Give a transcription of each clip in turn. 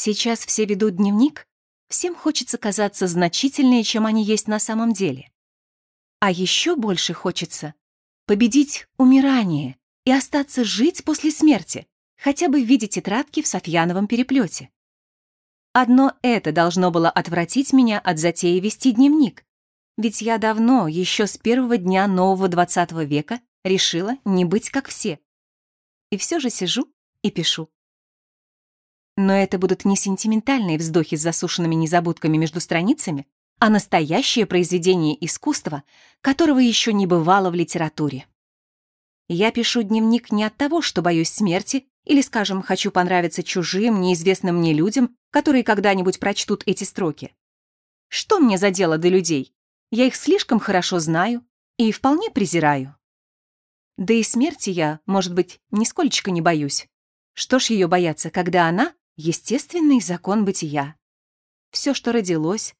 Сейчас все ведут дневник, всем хочется казаться значительнее, чем они есть на самом деле. А еще больше хочется победить умирание и остаться жить после смерти, хотя бы в виде тетрадки в Софьяновом переплете. Одно это должно было отвратить меня от затеи вести дневник, ведь я давно, еще с первого дня нового 20 века, решила не быть как все. И все же сижу и пишу. Но это будут не сентиментальные вздохи с засушенными незабудками между страницами, а настоящее произведение искусства, которого еще не бывало в литературе. Я пишу дневник не от того, что боюсь смерти или, скажем, хочу понравиться чужим, неизвестным мне людям, которые когда-нибудь прочтут эти строки. Что мне за дело до людей? Я их слишком хорошо знаю и вполне презираю. Да и смерти я, может быть, нисколечко не боюсь. Что ж ее бояться, когда она — естественный закон бытия. Все, что родилось,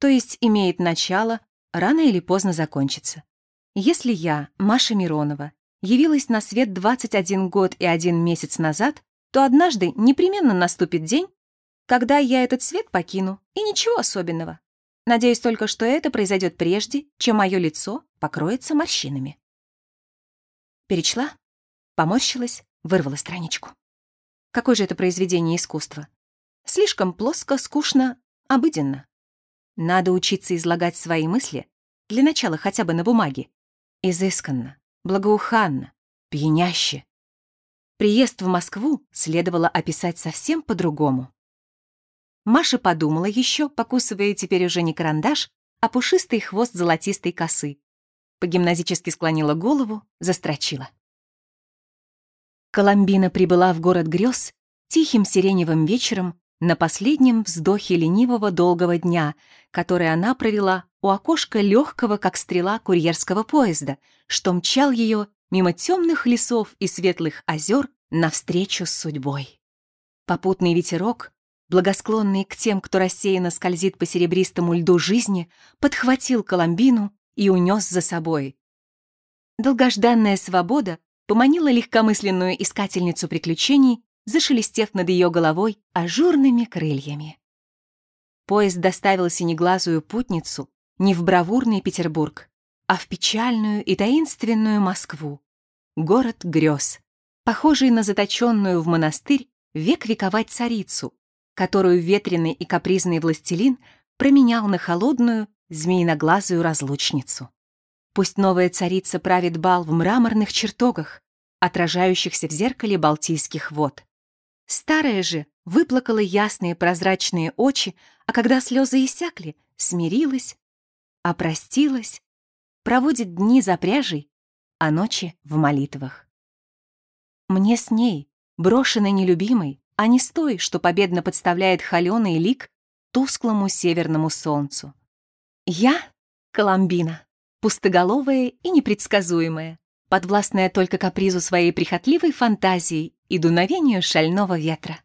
то есть имеет начало, рано или поздно закончится. Если я, Маша Миронова, явилась на свет 21 год и один месяц назад, то однажды непременно наступит день, когда я этот свет покину, и ничего особенного. Надеюсь только, что это произойдет прежде, чем мое лицо покроется морщинами. Перечла, поморщилась, вырвала страничку. Какое же это произведение искусства? Слишком плоско, скучно, обыденно. Надо учиться излагать свои мысли, для начала хотя бы на бумаге, изысканно, благоуханно, пьяняще. Приезд в Москву следовало описать совсем по-другому. Маша подумала еще, покусывая теперь уже не карандаш, а пушистый хвост золотистой косы. По-гимназически склонила голову, застрочила. Коломбина прибыла в город грез тихим сиреневым вечером на последнем вздохе ленивого долгого дня, который она провела у окошка легкого, как стрела, курьерского поезда, что мчал ее мимо темных лесов и светлых озер навстречу с судьбой. Попутный ветерок, благосклонный к тем, кто рассеянно скользит по серебристому льду жизни, подхватил Коломбину и унес за собой. Долгожданная свобода поманила легкомысленную искательницу приключений зашелестев над ее головой ажурными крыльями. Поезд доставил синеглазую путницу не в бравурный Петербург, а в печальную и таинственную Москву, город грез, похожий на заточенную в монастырь век вековать царицу, которую ветреный и капризный властелин променял на холодную, змеиноглазую разлучницу. Пусть новая царица правит бал в мраморных чертогах, отражающихся в зеркале Балтийских вод. Старая же выплакала ясные прозрачные очи, а когда слезы иссякли, смирилась, опростилась, проводит дни за пряжей, а ночи в молитвах. Мне с ней, брошенной нелюбимой, а не с той, что победно подставляет холеный лик тусклому северному солнцу. Я — Коломбина, пустоголовая и непредсказуемая, подвластная только капризу своей прихотливой фантазии и дуновению шального ветра.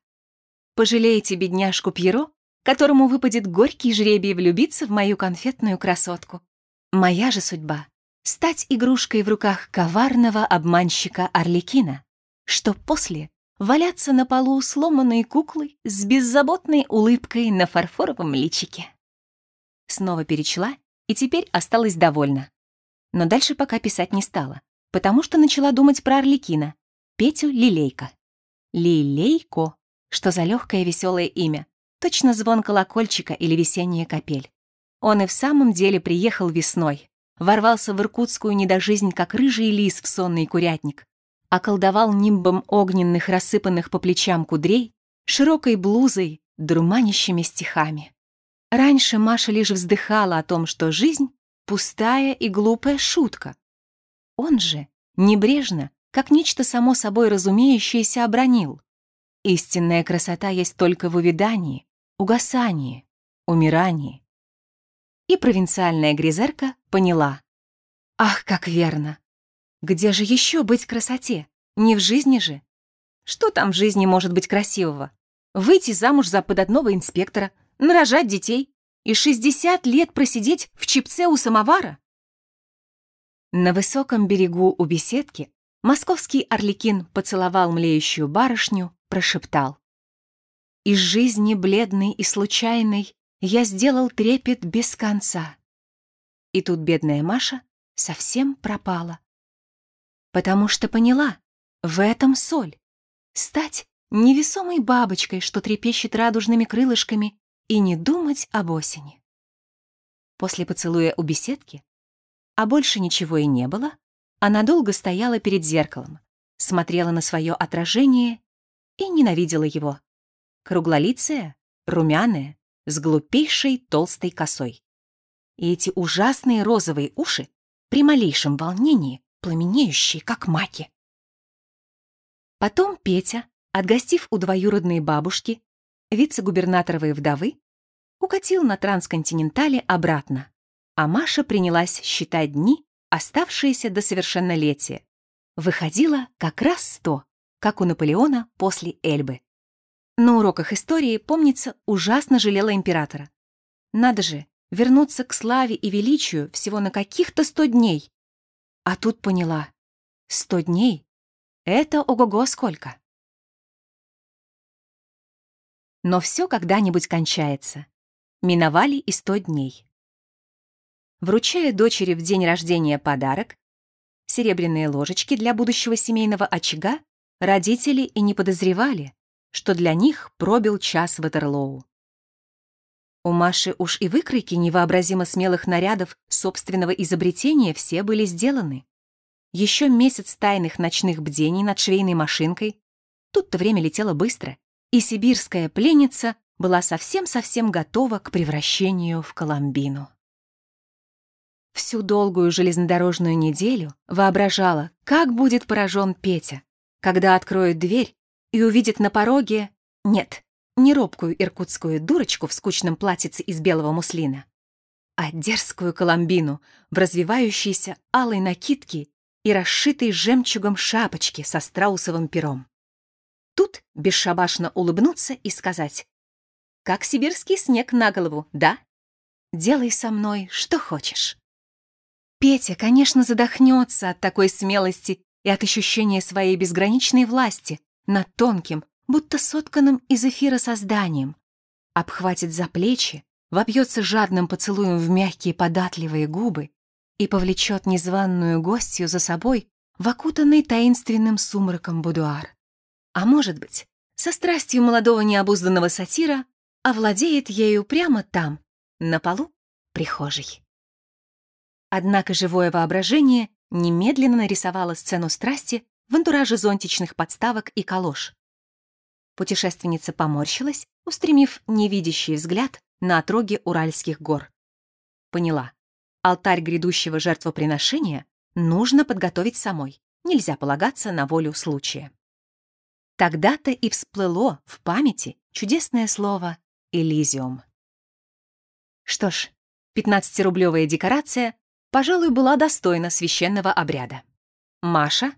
Пожалеете бедняжку Пьеро, которому выпадет горький жребий влюбиться в мою конфетную красотку. Моя же судьба — стать игрушкой в руках коварного обманщика Орликина, что после валяться на полу сломанной куклой с беззаботной улыбкой на фарфоровом личике. Снова перечла и теперь осталась довольна. Но дальше пока писать не стала потому что начала думать про Орликина, Петю Лилейко. Лилейко, что за легкое веселое имя, точно звон колокольчика или весенняя капель. Он и в самом деле приехал весной, ворвался в иркутскую недожизнь, как рыжий лис в сонный курятник, околдовал нимбом огненных, рассыпанных по плечам кудрей, широкой блузой, дурманящими стихами. Раньше Маша лишь вздыхала о том, что жизнь — пустая и глупая шутка, он же небрежно, как нечто само собой разумеющееся, обронил. Истинная красота есть только в увядании, угасании, умирании. И провинциальная гризерка поняла. Ах, как верно! Где же еще быть красоте? Не в жизни же. Что там в жизни может быть красивого? Выйти замуж за податного инспектора, нарожать детей и 60 лет просидеть в чипце у самовара? На высоком берегу у беседки московский орликин поцеловал млеющую барышню, прошептал. Из жизни бледной и случайной я сделал трепет без конца. И тут бедная Маша совсем пропала. Потому что поняла, в этом соль. Стать невесомой бабочкой, что трепещет радужными крылышками, и не думать об осени. После поцелуя у беседки, а больше ничего и не было, она долго стояла перед зеркалом, смотрела на свое отражение и ненавидела его. Круглолицая, румяная, с глупейшей толстой косой. И эти ужасные розовые уши при малейшем волнении, пламенеющие, как маки. Потом Петя, отгостив у двоюродной бабушки, вице-губернаторовой вдовы, укатил на трансконтинентале обратно, а Маша принялась считать дни, оставшиеся до совершеннолетия. Выходило как раз сто, как у Наполеона после Эльбы. На уроках истории, помнится, ужасно жалела императора. Надо же, вернуться к славе и величию всего на каких-то сто дней. А тут поняла, сто дней — это ого-го сколько. Но все когда-нибудь кончается. Миновали и сто дней. Вручая дочери в день рождения подарок, серебряные ложечки для будущего семейного очага, родители и не подозревали, что для них пробил час Ватерлоу. У Маши уж и выкройки невообразимо смелых нарядов собственного изобретения все были сделаны. Еще месяц тайных ночных бдений над швейной машинкой. Тут-то время летело быстро, и сибирская пленница была совсем-совсем готова к превращению в Коломбину. Всю долгую железнодорожную неделю воображала, как будет поражен Петя, когда откроет дверь и увидит на пороге... Нет, не робкую иркутскую дурочку в скучном платьице из белого муслина, а дерзкую коломбину в развивающейся алой накидке и расшитой жемчугом шапочке со страусовым пером. Тут бесшабашно улыбнуться и сказать «Как сибирский снег на голову, да? Делай со мной, что хочешь». Петя, конечно, задохнется от такой смелости и от ощущения своей безграничной власти над тонким, будто сотканным из эфира созданием, обхватит за плечи, вопьется жадным поцелуем в мягкие податливые губы и повлечет незваную гостью за собой в окутанный таинственным сумраком будуар. А может быть, со страстью молодого необузданного сатира овладеет ею прямо там, на полу прихожей. Однако живое воображение немедленно нарисовало сцену страсти в антураже зонтичных подставок и калош. Путешественница поморщилась, устремив невидящий взгляд на отроги Уральских гор. Поняла. Алтарь грядущего жертвоприношения нужно подготовить самой. Нельзя полагаться на волю случая. Тогда-то и всплыло в памяти чудесное слово «Элизиум». Что ж, 15-рублевая декорация пожалуй, была достойна священного обряда. Маша?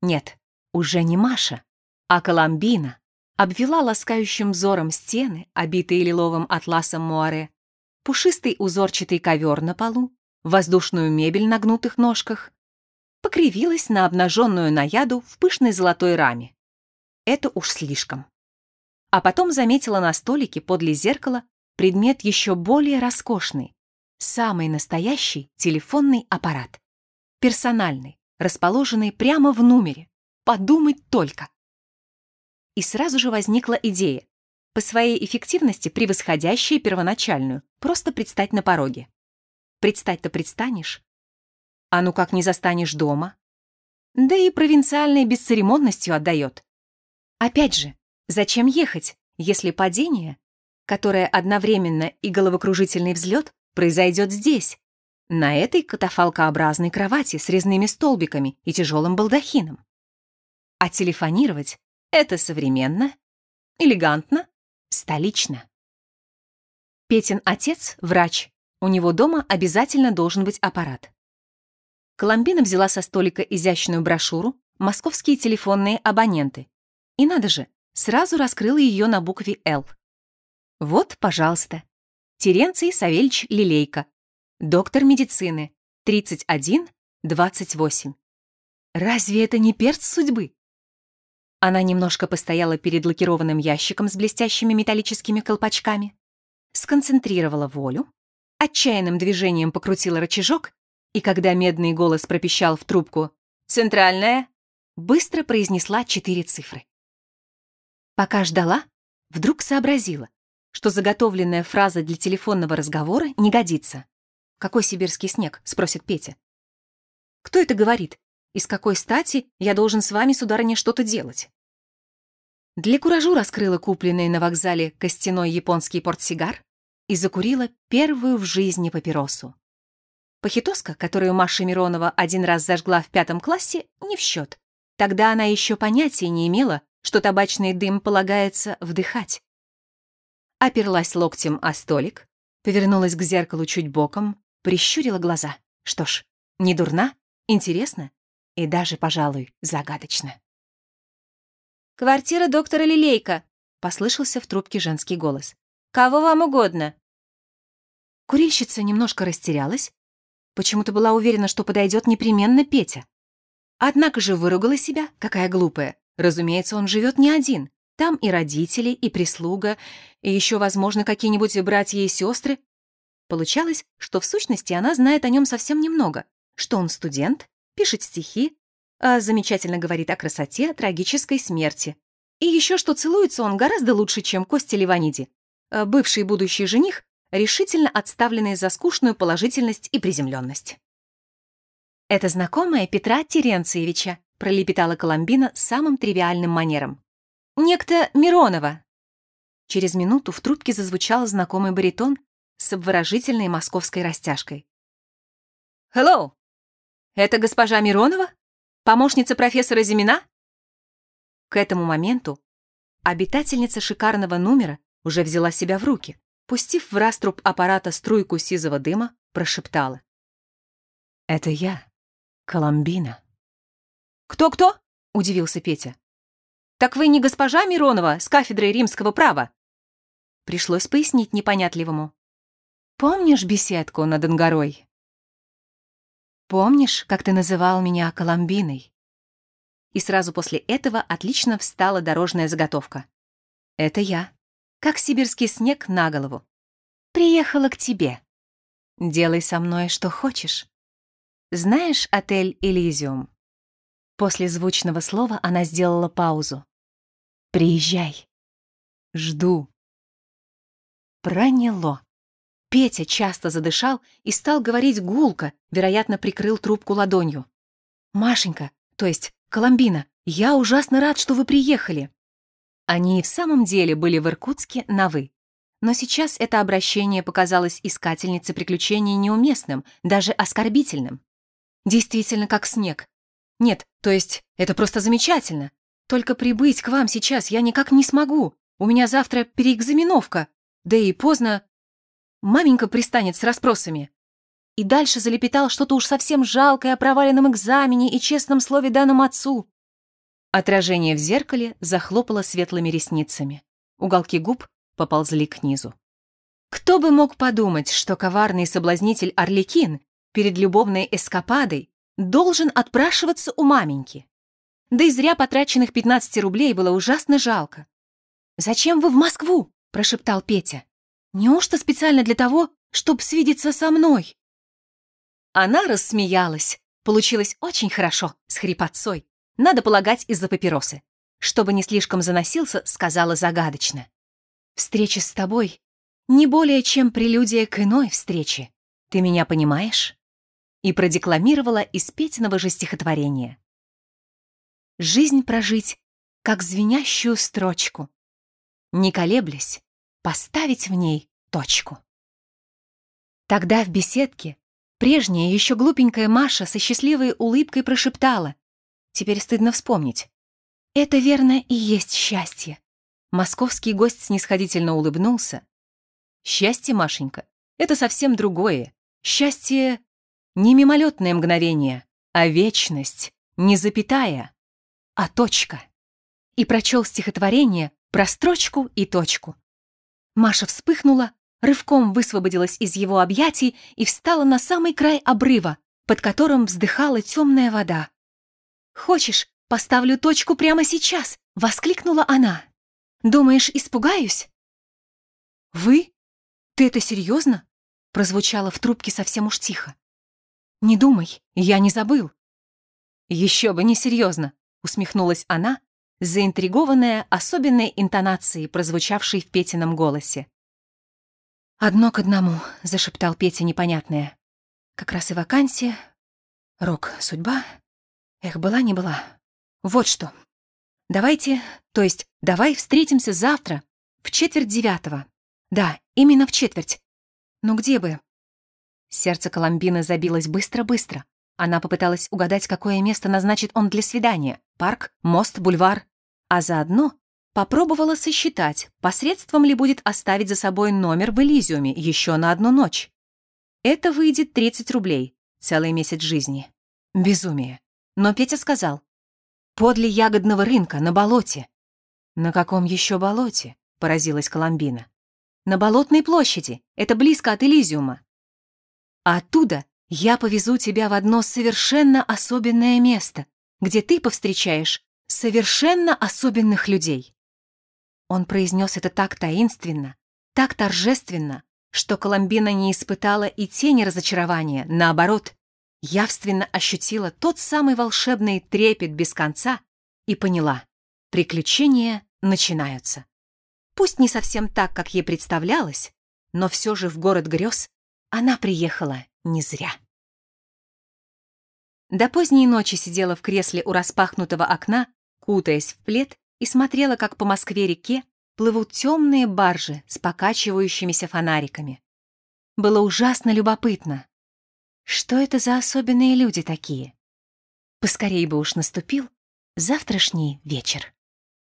Нет, уже не Маша, а Коломбина обвела ласкающим взором стены, обитые лиловым атласом муаре, пушистый узорчатый ковер на полу, воздушную мебель на гнутых ножках, покривилась на обнаженную наяду в пышной золотой раме. Это уж слишком. А потом заметила на столике подле зеркала предмет еще более роскошный, Самый настоящий телефонный аппарат. Персональный, расположенный прямо в номере. Подумать только. И сразу же возникла идея, по своей эффективности превосходящая первоначальную, просто предстать на пороге. Предстать-то предстанешь. А ну как не застанешь дома? Да и провинциальной бесцеремонностью отдает. Опять же, зачем ехать, если падение, которое одновременно и головокружительный взлет, произойдет здесь, на этой катафалкообразной кровати с резными столбиками и тяжелым балдахином. А телефонировать — это современно, элегантно, столично. Петин отец — врач, у него дома обязательно должен быть аппарат. Коломбина взяла со столика изящную брошюру «Московские телефонные абоненты». И надо же, сразу раскрыла ее на букве «Л». Вот, пожалуйста, Теренций Савельич Лилейко, доктор медицины, 31-28. Разве это не перц судьбы? Она немножко постояла перед лакированным ящиком с блестящими металлическими колпачками, сконцентрировала волю, отчаянным движением покрутила рычажок, и когда медный голос пропищал в трубку «Центральная», быстро произнесла четыре цифры. Пока ждала, вдруг сообразила, что заготовленная фраза для телефонного разговора не годится. «Какой сибирский снег?» — спросит Петя. «Кто это говорит? И с какой стати я должен с вами, сударыня, что-то делать?» Для куражу раскрыла купленный на вокзале костяной японский портсигар и закурила первую в жизни папиросу. Похитоска, которую Маша Миронова один раз зажгла в пятом классе, не в счет. Тогда она еще понятия не имела, что табачный дым полагается вдыхать. Оперлась локтем о столик, повернулась к зеркалу чуть боком, прищурила глаза. Что ж, не дурна, интересно и даже, пожалуй, загадочно. «Квартира доктора Лилейка», — послышался в трубке женский голос. «Кого вам угодно?» Курильщица немножко растерялась, почему-то была уверена, что подойдет непременно Петя. Однако же выругала себя, какая глупая. Разумеется, он живет не один. Там и родители, и прислуга, и еще, возможно, какие-нибудь братья и сестры. Получалось, что в сущности она знает о нем совсем немного, что он студент, пишет стихи, а замечательно говорит о красоте, трагической смерти. И еще что целуется он гораздо лучше, чем Костя Ливаниди, а бывший будущий жених, решительно отставленный за скучную положительность и приземленность. «Это знакомая Петра Теренциевича», пролепетала Коломбина самым тривиальным манером. «Некто Миронова». Через минуту в трубке зазвучал знакомый баритон с обворожительной московской растяжкой. «Hello! Это госпожа Миронова? Помощница профессора Зимина?» К этому моменту обитательница шикарного номера уже взяла себя в руки, пустив в раструб аппарата струйку сизого дыма, прошептала. «Это я, Коломбина». «Кто-кто?» — удивился Петя. «Так вы не госпожа Миронова с кафедрой римского права?» Пришлось пояснить непонятливому. «Помнишь беседку над Ангарой?» «Помнишь, как ты называл меня Коломбиной?» И сразу после этого отлично встала дорожная заготовка. «Это я, как сибирский снег на голову. Приехала к тебе. Делай со мной, что хочешь. Знаешь отель «Элизиум»?» После звучного слова она сделала паузу. «Приезжай. Жду». Проняло. Петя часто задышал и стал говорить гулко, вероятно, прикрыл трубку ладонью. «Машенька, то есть Коломбина, я ужасно рад, что вы приехали». Они и в самом деле были в Иркутске на «вы». Но сейчас это обращение показалось искательнице приключений неуместным, даже оскорбительным. Действительно, как снег. Нет, то есть это просто замечательно. Только прибыть к вам сейчас я никак не смогу. У меня завтра переэкзаменовка. Да и поздно. Маменька пристанет с расспросами. И дальше залепетал что-то уж совсем жалкое о проваленном экзамене и честном слове данном отцу. Отражение в зеркале захлопало светлыми ресницами. Уголки губ поползли к низу. Кто бы мог подумать, что коварный соблазнитель Орликин перед любовной эскападой должен отпрашиваться у маменьки? Да и зря потраченных 15 рублей было ужасно жалко. «Зачем вы в Москву?» – прошептал Петя. «Неужто специально для того, чтобы свидеться со мной?» Она рассмеялась. Получилось очень хорошо, с хрипотцой. Надо полагать, из-за папиросы. Чтобы не слишком заносился, сказала загадочно. Встреча с тобой не более чем прелюдия к иной встрече. Ты меня понимаешь?» И продекламировала из Петиного же стихотворения. «Жизнь прожить, как звенящую строчку, не колеблясь, поставить в ней точку». Тогда в беседке прежняя еще глупенькая Маша со счастливой улыбкой прошептала. Теперь стыдно вспомнить. «Это верно и есть счастье. Московский гость снисходительно улыбнулся. «Счастье, Машенька, это совсем другое. Счастье — не мимолетное мгновение, а вечность, не запятая, а точка». И прочел стихотворение про строчку и точку. Маша вспыхнула, рывком высвободилась из его объятий и встала на самый край обрыва, под которым вздыхала темная вода. «Хочешь, поставлю точку прямо сейчас?» Воскликнула она. «Думаешь, испугаюсь?» «Вы? Ты это серьезно? Прозвучало в трубке совсем уж тихо. «Не думай, я не забыл». «Еще бы не серьезно», — усмехнулась она, заинтригованная особенной интонацией, прозвучавшей в Петином голосе. «Одно к одному», — зашептал Петя непонятное. «Как раз и вакансия. Рок, судьба. Эх, была не была. Вот что. Давайте, то есть давай встретимся завтра в четверть девятого. Да, именно в четверть. Ну где бы?» Сердце Коломбины забилось быстро-быстро. Она попыталась угадать, какое место назначит он для свидания. Парк, мост, бульвар. А заодно попробовала сосчитать, посредством ли будет оставить за собой номер в Элизиуме еще на одну ночь. Это выйдет 30 рублей. Целый месяц жизни. Безумие. Но Петя сказал. Подле ягодного рынка, на болоте. На каком еще болоте? Поразилась Коломбина. На Болотной площади. Это близко от Элизиума. А оттуда я повезу тебя в одно совершенно особенное место, где ты повстречаешь совершенно особенных людей. Он произнес это так таинственно, так торжественно, что Коломбина не испытала и тени разочарования, наоборот, явственно ощутила тот самый волшебный трепет без конца и поняла, приключения начинаются. Пусть не совсем так, как ей представлялось, но все же в город грез она приехала не зря. До поздней ночи сидела в кресле у распахнутого окна, кутаясь в плед, и смотрела, как по Москве-реке плывут темные баржи с покачивающимися фонариками. Было ужасно любопытно. Что это за особенные люди такие? Поскорей бы уж наступил завтрашний вечер.